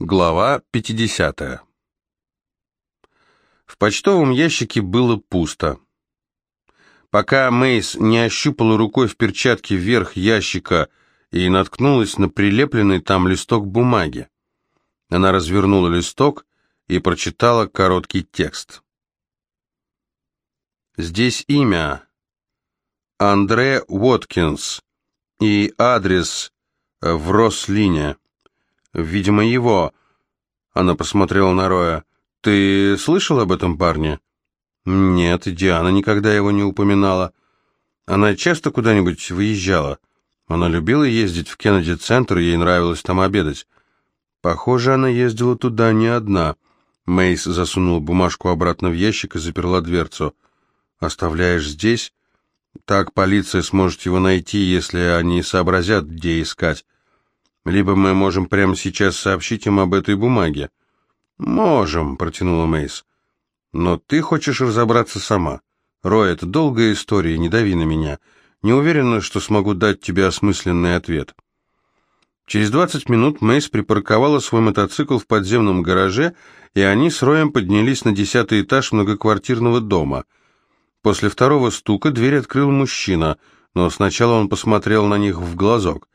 Глава 50. В почтовом ящике было пусто. Пока Мейс не ощупала рукой в перчатке вверх ящика и наткнулась на прилепленный там листок бумаги. Она развернула листок и прочитала короткий текст. Здесь имя Андре Уоткинс и адрес в Рослине. Видимо, его. Она посмотрела на Роя. Ты слышал об этом парне? Нет, Диана никогда его не упоминала. Она часто куда-нибудь выезжала. Она любила ездить в Кеннеди-центр, ей нравилось там обедать. Похоже, она ездила туда не одна. Мейс засунула бумажку обратно в ящик и заперла дверцу. «Оставляешь здесь? Так полиция сможет его найти, если они сообразят, где искать. Либо мы можем прямо сейчас сообщить им об этой бумаге. Можем, протянула Мейс. Но ты хочешь разобраться сама. Рой, это долгая история, не дави на меня. Не уверена, что смогу дать тебе осмысленный ответ. Через 20 минут Мейс припарковала свой мотоцикл в подземном гараже, и они с Роем поднялись на десятый этаж многоквартирного дома. После второго стука дверь открыл мужчина, но сначала он посмотрел на них в глазок.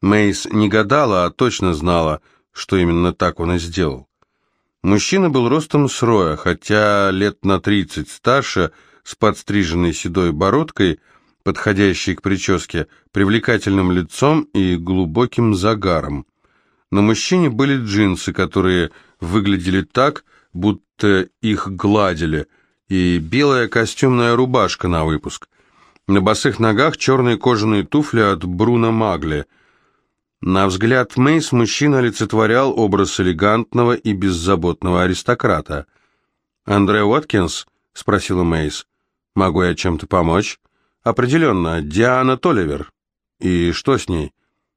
Мейс не гадала, а точно знала, что именно так он и сделал. Мужчина был ростом с Роя, хотя лет на тридцать старше, с подстриженной седой бородкой, подходящей к прическе, привлекательным лицом и глубоким загаром. На мужчине были джинсы, которые выглядели так, будто их гладили, и белая костюмная рубашка на выпуск. На босых ногах черные кожаные туфли от Бруно Магли – на взгляд Мейс мужчина олицетворял образ элегантного и беззаботного аристократа. «Андре Уоткинс?» — спросила Мейс. «Могу я чем-то помочь?» «Определенно, Диана Толивер». «И что с ней?»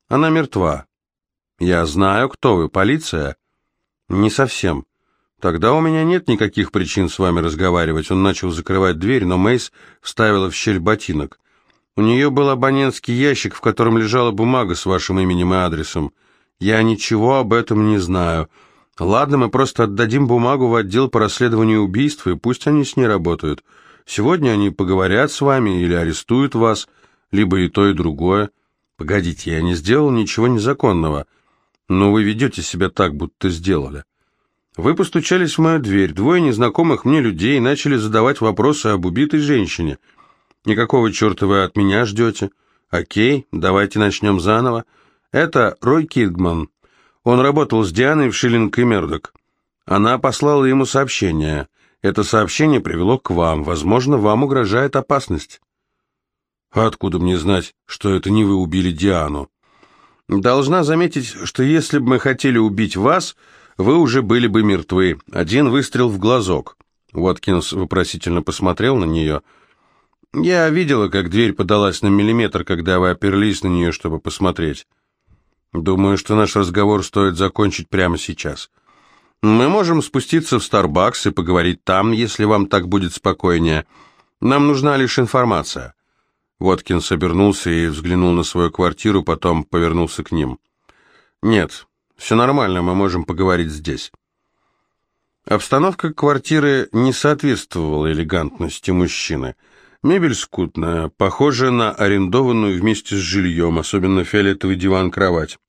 «Она мертва». «Я знаю, кто вы, полиция?» «Не совсем». «Тогда у меня нет никаких причин с вами разговаривать». Он начал закрывать дверь, но Мейс вставила в щель ботинок. У нее был абонентский ящик, в котором лежала бумага с вашим именем и адресом. Я ничего об этом не знаю. Ладно, мы просто отдадим бумагу в отдел по расследованию убийства, и пусть они с ней работают. Сегодня они поговорят с вами или арестуют вас, либо и то, и другое. Погодите, я не сделал ничего незаконного. Но вы ведете себя так, будто сделали. Вы постучались в мою дверь, двое незнакомых мне людей начали задавать вопросы об убитой женщине — Никакого черта вы от меня ждете? Окей, давайте начнем заново. Это Рой Кидгман. Он работал с Дианой в Шиллинг и Мердок. Она послала ему сообщение. Это сообщение привело к вам. Возможно, вам угрожает опасность. А откуда мне знать, что это не вы убили Диану? Должна заметить, что если бы мы хотели убить вас, вы уже были бы мертвы. Один выстрел в глазок. Уоткинс вопросительно посмотрел на нее — я видела, как дверь подалась на миллиметр, когда вы оперлись на нее, чтобы посмотреть. Думаю, что наш разговор стоит закончить прямо сейчас. Мы можем спуститься в Starbucks и поговорить там, если вам так будет спокойнее. Нам нужна лишь информация». Воткинс обернулся и взглянул на свою квартиру, потом повернулся к ним. «Нет, все нормально, мы можем поговорить здесь». Обстановка квартиры не соответствовала элегантности мужчины – Мебель скудная, похожая на арендованную вместе с жильем, особенно фиолетовый диван-кровать.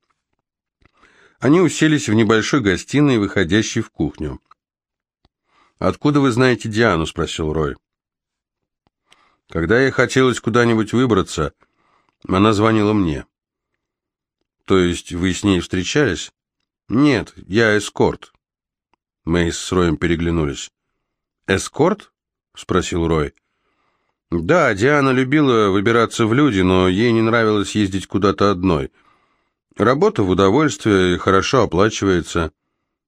Они уселись в небольшой гостиной, выходящей в кухню. «Откуда вы знаете Диану?» — спросил Рой. «Когда ей хотелось куда-нибудь выбраться, она звонила мне». «То есть вы с ней встречались?» «Нет, я эскорт». Мейс с Роем переглянулись. «Эскорт?» — спросил Рой. Да, Диана любила выбираться в люди, но ей не нравилось ездить куда-то одной. Работа в удовольствие и хорошо оплачивается.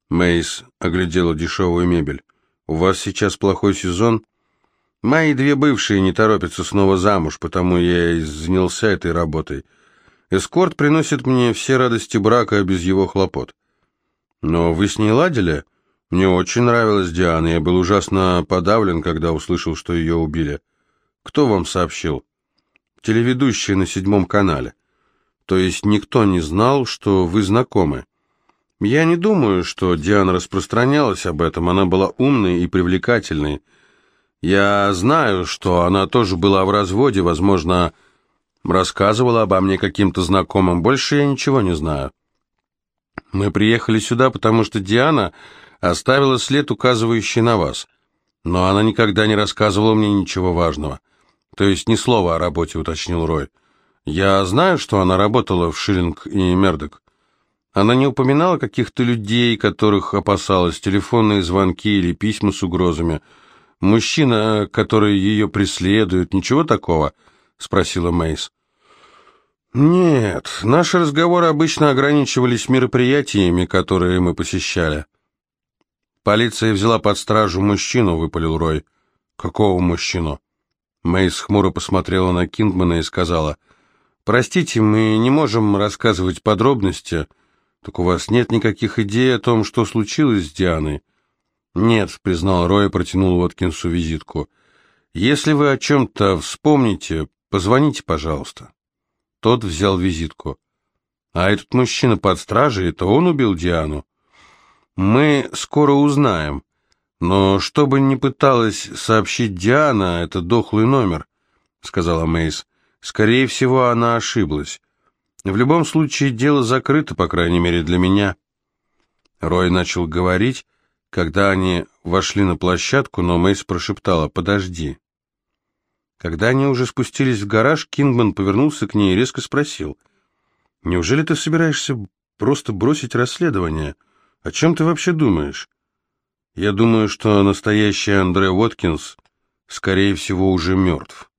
Мейс оглядела дешевую мебель. «У вас сейчас плохой сезон?» «Мои две бывшие не торопятся снова замуж, потому я и занялся этой работой. Эскорт приносит мне все радости брака без его хлопот». «Но вы с ней ладили?» «Мне очень нравилась Диана, я был ужасно подавлен, когда услышал, что ее убили». Кто вам сообщил? Телеведущий на седьмом канале. То есть никто не знал, что вы знакомы. Я не думаю, что Диана распространялась об этом. Она была умной и привлекательной. Я знаю, что она тоже была в разводе, возможно, рассказывала обо мне каким-то знакомым. Больше я ничего не знаю. Мы приехали сюда, потому что Диана оставила след, указывающий на вас. Но она никогда не рассказывала мне ничего важного. То есть ни слова о работе, уточнил Рой. Я знаю, что она работала в Шиллинг и Мердок. Она не упоминала каких-то людей, которых опасалась, телефонные звонки или письма с угрозами. Мужчина, который ее преследует, ничего такого? Спросила Мейс. Нет, наши разговоры обычно ограничивались мероприятиями, которые мы посещали. Полиция взяла под стражу мужчину, выпалил Рой. Какого мужчину? Мейс хмуро посмотрела на Кингмана и сказала, «Простите, мы не можем рассказывать подробности». «Так у вас нет никаких идей о том, что случилось с Дианой?» «Нет», — признал Рой и протянул Уоткинсу визитку. «Если вы о чем-то вспомните, позвоните, пожалуйста». Тот взял визитку. «А этот мужчина под стражей, это он убил Диану?» «Мы скоро узнаем. Но что бы ни пыталась сообщить Диана, это дохлый номер», — сказала Мейс. «Скорее всего, она ошиблась. В любом случае, дело закрыто, по крайней мере, для меня. Рой начал говорить, когда они вошли на площадку, но Мэйс прошептала «Подожди». Когда они уже спустились в гараж, Кингман повернулся к ней и резко спросил «Неужели ты собираешься просто бросить расследование? О чем ты вообще думаешь?» «Я думаю, что настоящий Андре Уоткинс, скорее всего, уже мертв».